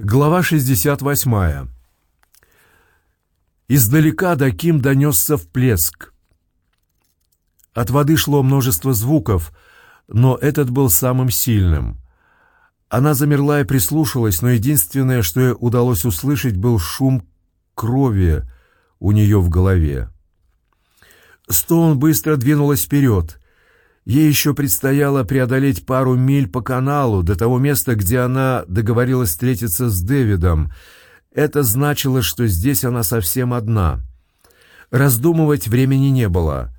Глава 68. Издалека до Ким донесся вплеск. От воды шло множество звуков, но этот был самым сильным. Она замерла и прислушалась, но единственное, что ей удалось услышать, был шум крови у нее в голове. Стоун быстро двинулась вперед. Ей еще предстояло преодолеть пару миль по каналу до того места, где она договорилась встретиться с Дэвидом. Это значило, что здесь она совсем одна. Раздумывать времени не было.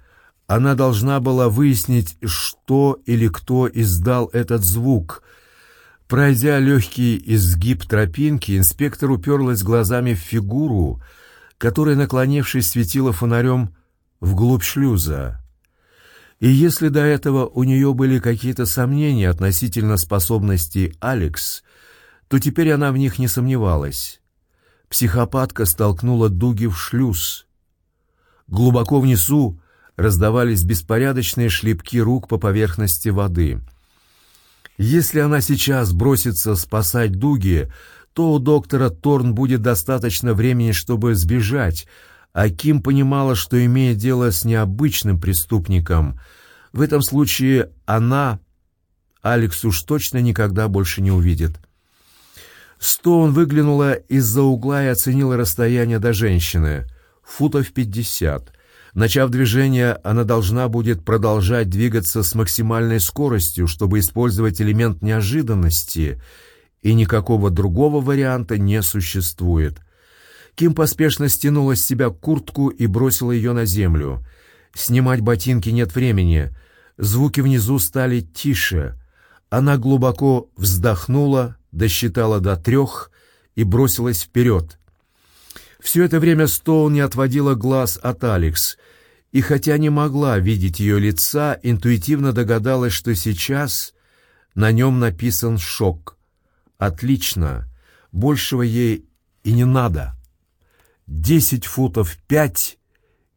Она должна была выяснить, что или кто издал этот звук. Пройдя легкий изгиб тропинки, инспектор уперлась глазами в фигуру, которая, наклонившись, светила фонарем вглубь шлюза. И если до этого у нее были какие-то сомнения относительно способностей Алекс, то теперь она в них не сомневалась. Психопатка столкнула дуги в шлюз. Глубоко внизу раздавались беспорядочные шлепки рук по поверхности воды. Если она сейчас бросится спасать дуги, то у доктора Торн будет достаточно времени, чтобы сбежать, а Ким понимала, что имея дело с необычным преступником, в этом случае она Алекс уж точно никогда больше не увидит. Стоун выглянула из-за угла и оценила расстояние до женщины. Футов пятьдесят. Начав движение, она должна будет продолжать двигаться с максимальной скоростью, чтобы использовать элемент неожиданности, и никакого другого варианта не существует. Ким поспешно стянула с себя куртку и бросила ее на землю. Снимать ботинки нет времени. Звуки внизу стали тише. Она глубоко вздохнула, досчитала до трех и бросилась вперед. Все это время Стоун не отводила глаз от Алекс, и хотя не могла видеть ее лица, интуитивно догадалась, что сейчас на нем написан шок. «Отлично! Большего ей и не надо!» Десять футов пять,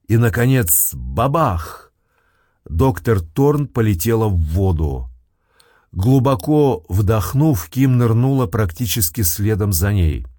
и, наконец, бабах! Доктор Торн полетела в воду. Глубоко вдохнув, Ким нырнула практически следом за ней —